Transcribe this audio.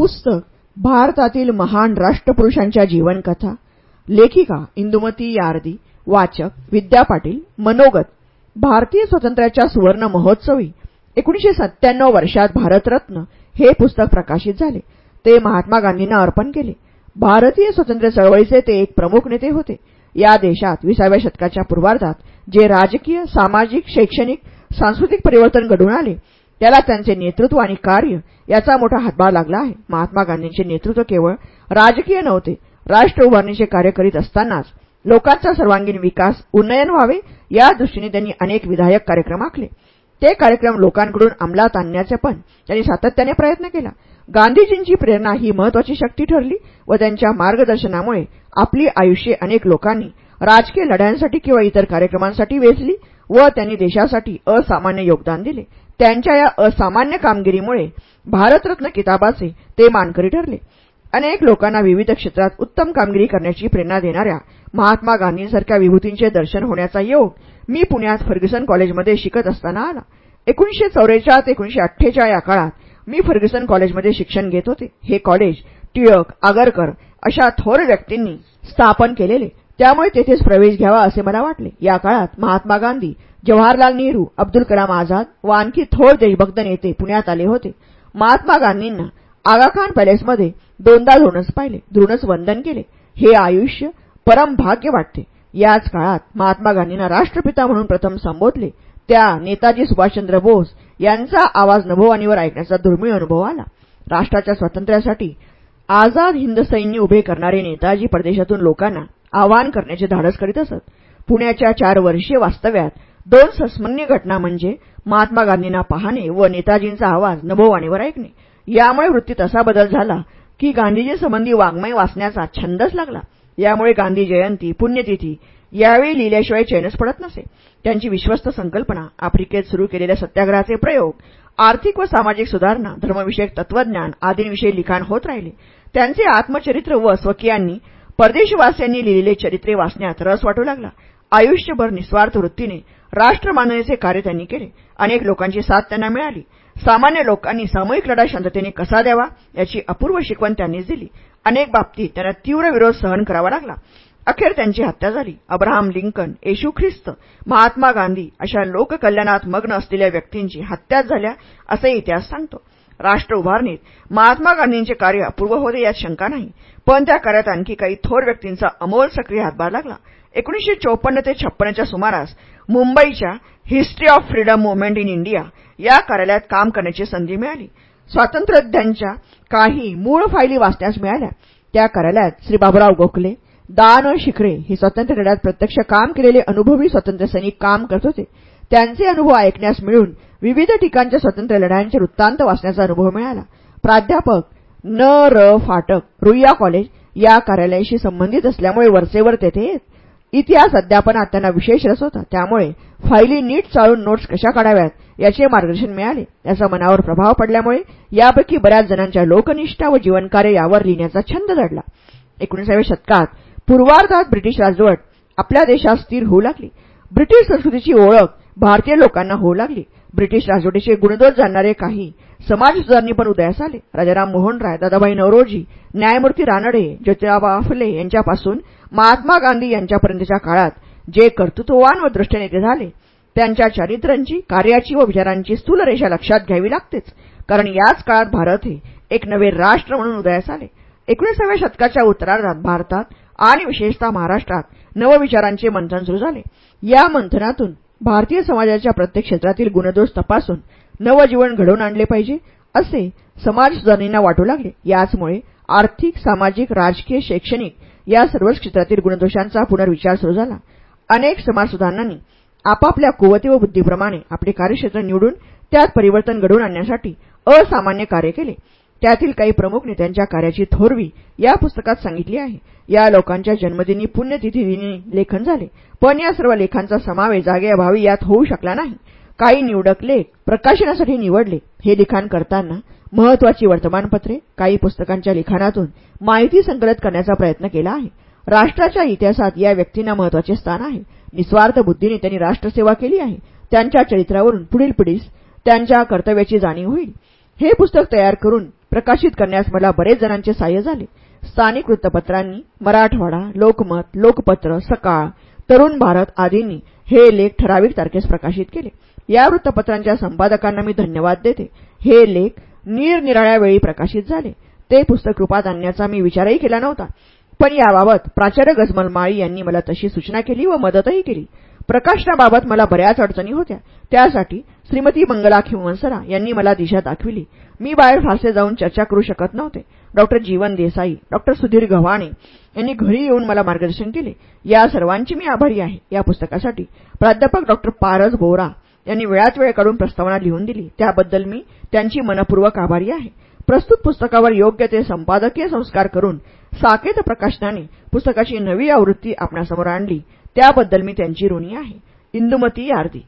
पुस्तक भारतातील महान राष्ट्रपुरुषांच्या जीवनकथा लेखिका इंदुमती यार्दी वाचक विद्या पाटील मनोगत भारतीय स्वातंत्र्याच्या सुवर्ण महोत्सवी एकोणीशे सत्त्याण्णव वर्षात भारतरत्न हे पुस्तक प्रकाशित झाले. ते महात्मा गांधींना अर्पण केले. भारतीय स्वातंत्र्य चळवळीचे ते एक प्रमुख नेते होते. या देशात विसाव्या शतकाच्या पूर्वार्धात जे राजकीय सामाजिक शैक्षणिक सांस्कृतिक परिवर्तन घडून आले त्याला त्यांचे नेतृत्व आणि कार्य याचा मोठा हातभार लागला आहे. महात्मा गांधींचे नेतृत्व केवळ राजकीय नव्हते राष्ट्र उभारणीचे कार्य करीत असतानाच लोकांचा सर्वांगीण विकास उन्नयन व्हावे या दृष्टीने त्यांनी अनेक विधायक कार्यक्रम आखले. ते कार्यक्रम लोकांकडून अंमलात आणण्याचे पण त्यांनी सातत्याने प्रयत्न केला. गांधीजींची प्रेरणा ही महत्वाची शक्ती ठरली व त्यांच्या मार्गदर्शनामुळे आपली आयुष्ये अनेक लोकांनी राजकीय लढ्यांसाठी किंवा इतर कार्यक्रमांसाठी वेचली व त्यांनी देशासाठी असामान्य योगदान दिले. त्यांच्या या असामान्य कामगिरीमुळे भारतरत्न किताबाचे ते मानकरी ठरले. अनेक लोकांना विविध क्षेत्रात उत्तम कामगिरी करण्याची प्रेरणा देणाऱ्या महात्मा गांधींसारख्या विभूतींचे दर्शन होण्याचा योग मी पुण्यात फर्ग्युसन कॉलेजमध्ये शिकत असताना आला. एकोणीशे चौरेचाळीस ते एकोणीशे अठ्ठेचाळ या काळात मी फर्ग्युसन कॉलेजमध्ये शिक्षण घेत होते. हे कॉलेज टिळक आगरकर अशा थोर व्यक्तींनी स्थापन केलेले. त्यामुळे तेथेच प्रवेश घ्यावा असे मला वाटले. या काळात महात्मा गांधी जवाहरलाल नेहरू अब्दुल कलाम आझाद व आणखी थोर देशभक्त नेते पुण्यात आले होते. महात्मा गांधींना आगाखान पॅलेसमध्ये दोनदा धोणस पाहिले. धृणच वंदन केले. हे आयुष्य परम भाग्य वाटते. याच काळात महात्मा गांधींना राष्ट्रपिता म्हणून प्रथम संबोधले. त्या नेताजी सुभाषचंद्र बोस यांचा आवाज नभोवाणीवर ऐकण्याचा दुर्मिळ अनुभव आला. राष्ट्राच्या स्वातंत्र्यासाठी आझाद हिंद सैन्य उभे करणारे नेताजी परदेशातून लोकांना आवाहन करण्याचे धाडस करीत असत. पुण्याच्या चार वर्षीय वास्तव्यात दोन संस्मरणीय घटना म्हणजे महात्मा गांधींना पाहणे व नेताजींचा आवाज नभोवाणीवर ऐकणे. यामुळे वृत्तीत असा बदल झाला की गांधीजींसंबंधी वाङ्मय वाचण्याचा छंदच लागला. यामुळे गांधी जयंती पुण्यतिथी यावेळी लिहिल्याशिवाय चैनच पडत नसे. त्यांची विश्वस्त संकल्पना आफ्रिकेत सुरू केलेल्या सत्याग्रहाचे प्रयोग आर्थिक व सामाजिक सुधारणा धर्मविषयक तत्वज्ञान आदींविषयी लिखाण होत राहिले. त्यांचे आत्मचरित्र व स्वकीयांनी परदेशवासियांनी लिहिलेले चरित्रे वाचण्यात रस वाटू लागला. आयुष्यभर निस्वार्थ वृत्तीने राष्ट्रमाननेचे कार्य त्यांनी केले. अनेक लोकांची साथ त्यांना मिळाली. सामान्य लोकांनी सामूहिक लढा शांततेने कसा द्यावा याची अपूर्व शिकवण त्यांनीच दिली. अनेक बाबतीत त्यांना तीव्र विरोध सहन करावा लागला. अखेर त्यांची हत्या झाली. अब्राहम लिंकन येशू ख्रिस्त महात्मा गांधी अशा लोककल्याणात मग्न असलेल्या व्यक्तींची हत्याच झाल्या असे इतिहास सांगतो. राष्ट्र उभारणीत महात्मा गांधींचे कार्य अपूर्व होते यात शंका नाही. पण त्या कार्यात आणखी काही थोर व्यक्तींचा अमोल सक्रिय हातभार लागला. एकोणीशे चोपन्न ते च्या सुमारास मुंबईच्या history of freedom movement in India या कार्यालयात काम करण्याची संधी मिळाली. स्वातंत्र्योद्यांच्या काही मूळ फायली वाचण्यास मिळाल्या. त्या कार्यालयात श्री बाबुराव गोखले दान शिखरे हे स्वातंत्र्य लढ्यात प्रत्यक्ष काम केलेले अनुभवी स्वातंत्र्य सैनिक काम करत होते. त्यांचे अनुभव ऐकण्यास मिळून विविध ठिकाणच्या स्वातंत्र्य लढ्यांचे वृत्तांत वाचण्याचा अनुभव मिळाला. प्राध्यापक न र फाटक रुईया कॉलेज या कार्यालयाशी संबंधित असल्यामुळे वरचेवर तेथे येत. इतिहास अध्यापनात त्यांना विशेष रस होता. त्यामुळे फायली नीट चाळून नोट्स कशा काढाव्यात याचे मार्गदर्शन मिळाले. याचा मनावर प्रभाव पडल्यामुळे यापैकी बऱ्याच जणांच्या लोकनिष्ठा व जीवनकार्य यावर लिहिण्याचा छंद जडला एकोणीसाव्या शतकात पूर्वार्धात ब्रिटिश राजवट आपल्या देशात स्थिर होऊ लागली. ब्रिटिश संस्कृतीची ओळख भारतीय लोकांना होऊ लागली. ब्रिटिश राजवटीचे गुणदोष जाणणारे काही समाजसुधारणी पण उदयास आले. राजाराम मोहन राय दादाभाई नवरोजी न्यायमूर्ती रानडे ज्योतिराबा फुले यांच्यापासून महात्मा गांधी यांच्यापर्यंतच्या काळात जे कर्तृत्ववान व दृष्ट नेते झाले त्यांच्या चारित्र्यांची कार्याची व विचारांची स्थूल रेषा लक्षात घ्यावी लागतेच. कारण याच काळात भारत हे एक नवे राष्ट्र म्हणून उदयास आले. एकोणीसाव्या शतकाच्या उत्तरार्धात भारतात आणि विशेषतः महाराष्ट्रात नवविचारांचे मंथन सुरू झाले. या मंथनातून भारतीय समाजाच्या प्रत्येक क्षेत्रातील गुणदोष तपासून नवजीवन घडवून आणले पाहिजे असे समाज सुधारणींना वाटू लागले. याचमुळे आर्थिक सामाजिक राजकीय शैक्षणिक या सर्वच क्षेत्रातील गुणदोषांचा पुनर्विचार सुरू झाला. अनेक समाजसुधारणांनी आपापल्या कुवती व बुद्धीप्रमाणे आपले कार्यक्षेत्र निवडून त्यात परिवर्तन घडवून आणण्यासाठी असामान्य कार्य केले. त्यातील काही प्रमुख नेत्यांच्या कार्याची थोरवी या पुस्तकात सांगितली आहे. या लोकांच्या जन्मदिनी पुण्यतिथी दिनी लेखन झाले. पण या सर्व लेखांचा समावेश जागेअभावी यात होऊ शकला नाही. काही निवडक लेख प्रकाशनासाठी निवडले. हे लिखाण करताना महत्वाची वर्तमानपत्रे काही पुस्तकांच्या लिखाणातून माहिती संकलित करण्याचा प्रयत्न केला आहे. राष्ट्राच्या इतिहासात या व्यक्तींना महत्त्वाचे स्थान आहे. निस्वार्थ बुद्धीने त्यांनी राष्ट्रसेवा केली आहे. त्यांच्या चरित्रावरून पुढील पिढीस त्यांच्या कर्तव्याची जाणीव होईल. हे पुस्तक तयार करून प्रकाशित करण्यास मला बरेच जणांचे सहाय्य झाले. स्थानिक वृत्तपत्रांनी मराठवाडा लोकमत लोकपत्र सकाळ तरुण भारत आदींनी हे लेख ठराविक तारखेस प्रकाशित केले. या वृत्तपत्रांच्या संपादकांना मी धन्यवाद देते. हे लेख निरनिराळ्या वेळी प्रकाशित झाले. ते पुस्तक रूपात आणण्याचा मी विचारही केला नव्हता. पण याबाबत प्राचार्य गजमल माळी यांनी मला तशी सूचना केली व मदतही केली. प्रकाशनाबाबत मला बऱ्याच अडचणी होत्या. त्यासाठी श्रीमती मंगला खिंवसरा यांनी मला दिशा दाखविली. मी बाहेर फासे जाऊन चर्चा करू शकत नव्हते. डॉक्टर जीवन देसाई डॉक्टर सुधीर गव्हाणे यांनी घरी येऊन मला मार्गदर्शन केले. या सर्वांची मी आभारी आहे. या पुस्तकासाठी प्राध्यापक डॉक्टर पारस बोरा यांनी वेळात वेळ काढून प्रस्तावना लिहून दिली. त्याबद्दल मी त्यांची मनपूर्वक आभारी आहे. प्रस्तुत पुस्तकावर योग्य ते संपादकीय संस्कार करून साकेत प्रकाशनाने पुस्तकाची नवी आवृत्ती आपणासमोर आणली. त्याबद्दल मी त्यांची ऋणी आहे. इंदुमती यार्दी.